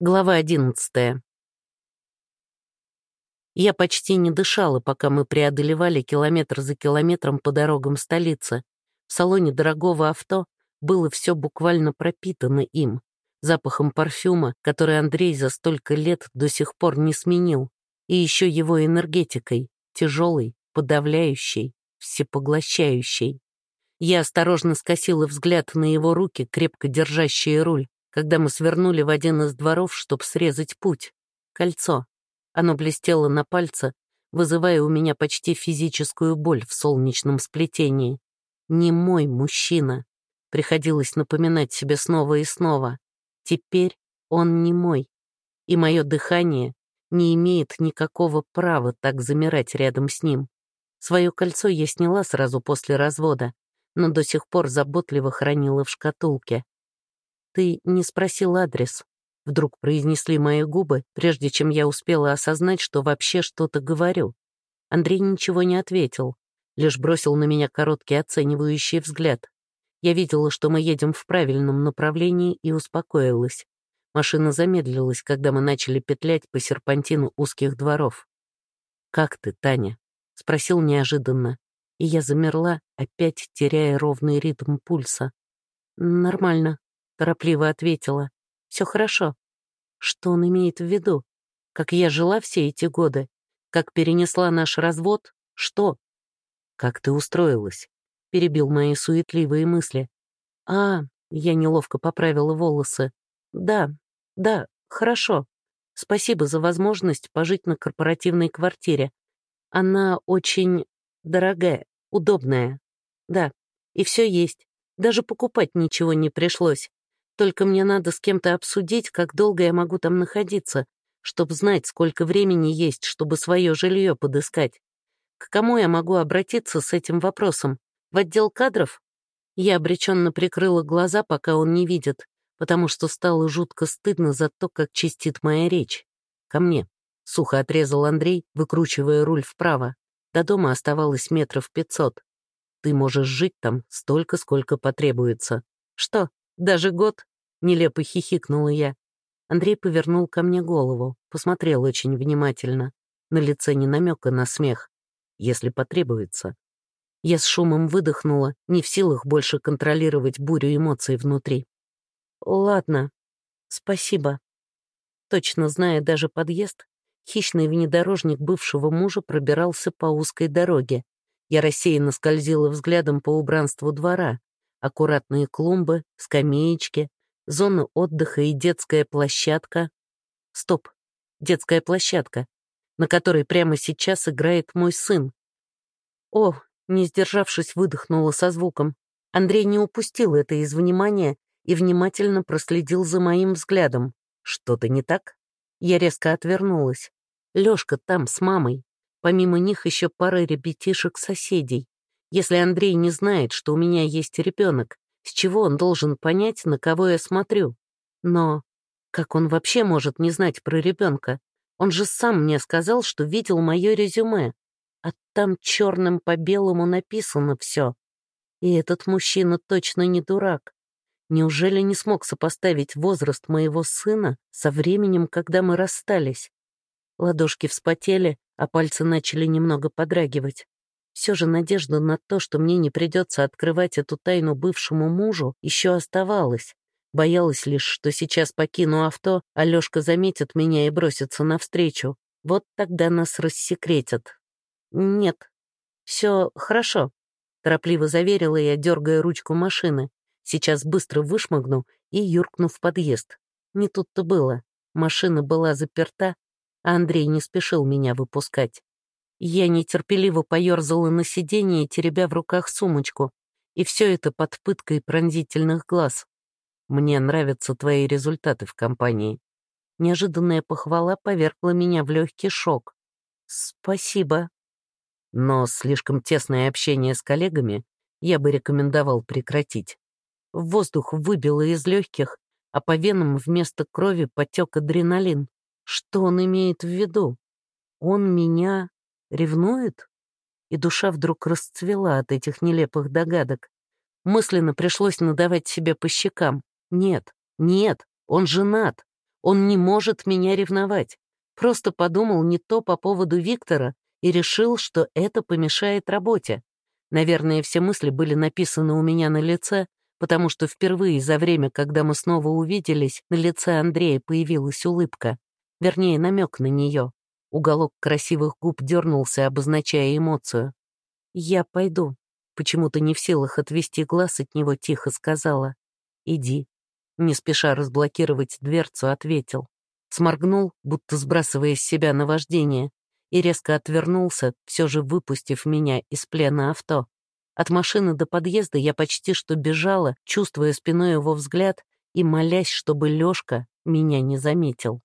Глава одиннадцатая. Я почти не дышала, пока мы преодолевали километр за километром по дорогам столицы. В салоне дорогого авто было все буквально пропитано им, запахом парфюма, который Андрей за столько лет до сих пор не сменил, и еще его энергетикой, тяжелой, подавляющей, всепоглощающей. Я осторожно скосила взгляд на его руки, крепко держащие руль, когда мы свернули в один из дворов, чтобы срезать путь. Кольцо. Оно блестело на пальце, вызывая у меня почти физическую боль в солнечном сплетении. Не мой мужчина. Приходилось напоминать себе снова и снова. Теперь он не мой. И мое дыхание не имеет никакого права так замирать рядом с ним. Свое кольцо я сняла сразу после развода, но до сих пор заботливо хранила в шкатулке. «Ты не спросил адрес», — вдруг произнесли мои губы, прежде чем я успела осознать, что вообще что-то говорю. Андрей ничего не ответил, лишь бросил на меня короткий оценивающий взгляд. Я видела, что мы едем в правильном направлении и успокоилась. Машина замедлилась, когда мы начали петлять по серпантину узких дворов. «Как ты, Таня?» — спросил неожиданно, и я замерла, опять теряя ровный ритм пульса. «Нормально», торопливо ответила. «Все хорошо». Что он имеет в виду? Как я жила все эти годы? Как перенесла наш развод? Что? «Как ты устроилась?» — перебил мои суетливые мысли. «А, я неловко поправила волосы. Да, да, хорошо. Спасибо за возможность пожить на корпоративной квартире. Она очень дорогая, удобная. Да, и все есть. Даже покупать ничего не пришлось. Только мне надо с кем-то обсудить, как долго я могу там находиться, чтобы знать, сколько времени есть, чтобы свое жилье подыскать. К кому я могу обратиться с этим вопросом? В отдел кадров? Я обреченно прикрыла глаза, пока он не видит, потому что стало жутко стыдно за то, как чистит моя речь. Ко мне. Сухо отрезал Андрей, выкручивая руль вправо. До дома оставалось метров пятьсот. Ты можешь жить там столько, сколько потребуется. Что, даже год? Нелепо хихикнула я. Андрей повернул ко мне голову, посмотрел очень внимательно. На лице не намека на смех. Если потребуется. Я с шумом выдохнула, не в силах больше контролировать бурю эмоций внутри. «Ладно, спасибо». Точно зная даже подъезд, хищный внедорожник бывшего мужа пробирался по узкой дороге. Я рассеянно скользила взглядом по убранству двора. Аккуратные клумбы, скамеечки, зоны отдыха и детская площадка. Стоп, детская площадка, на которой прямо сейчас играет мой сын. О, не сдержавшись, выдохнула со звуком. Андрей не упустил это из внимания и внимательно проследил за моим взглядом. Что-то не так? Я резко отвернулась. Лёшка там с мамой. Помимо них еще пара ребятишек-соседей. Если Андрей не знает, что у меня есть ребенок, с чего он должен понять, на кого я смотрю? Но как он вообще может не знать про ребенка? Он же сам мне сказал, что видел мое резюме, а там черным по белому написано все. И этот мужчина точно не дурак. Неужели не смог сопоставить возраст моего сына со временем, когда мы расстались? Ладошки вспотели, а пальцы начали немного подрагивать. Все же надежда на то, что мне не придется открывать эту тайну бывшему мужу, еще оставалась. Боялась лишь, что сейчас покину авто, Алешка заметит меня и бросится навстречу. Вот тогда нас рассекретят. Нет, все хорошо, торопливо заверила я, дергая ручку машины. Сейчас быстро вышмыгну и юркну в подъезд. Не тут-то было. Машина была заперта, а Андрей не спешил меня выпускать. Я нетерпеливо поерзала на сиденье, теребя в руках сумочку, и все это под пыткой пронзительных глаз. Мне нравятся твои результаты в компании. Неожиданная похвала повергла меня в легкий шок. Спасибо. Но слишком тесное общение с коллегами я бы рекомендовал прекратить. Воздух выбило из легких, а по венам вместо крови потек адреналин. Что он имеет в виду? Он меня Ревнует? И душа вдруг расцвела от этих нелепых догадок. Мысленно пришлось надавать себе по щекам. Нет, нет, он женат. Он не может меня ревновать. Просто подумал не то по поводу Виктора и решил, что это помешает работе. Наверное, все мысли были написаны у меня на лице, потому что впервые за время, когда мы снова увиделись, на лице Андрея появилась улыбка. Вернее, намек на нее. Уголок красивых губ дернулся, обозначая эмоцию. «Я пойду», — почему-то не в силах отвести глаз от него, тихо сказала. «Иди». Не спеша разблокировать дверцу, ответил. Сморгнул, будто сбрасывая с себя наваждение, и резко отвернулся, все же выпустив меня из плена авто. От машины до подъезда я почти что бежала, чувствуя спиной его взгляд и молясь, чтобы Лёшка меня не заметил.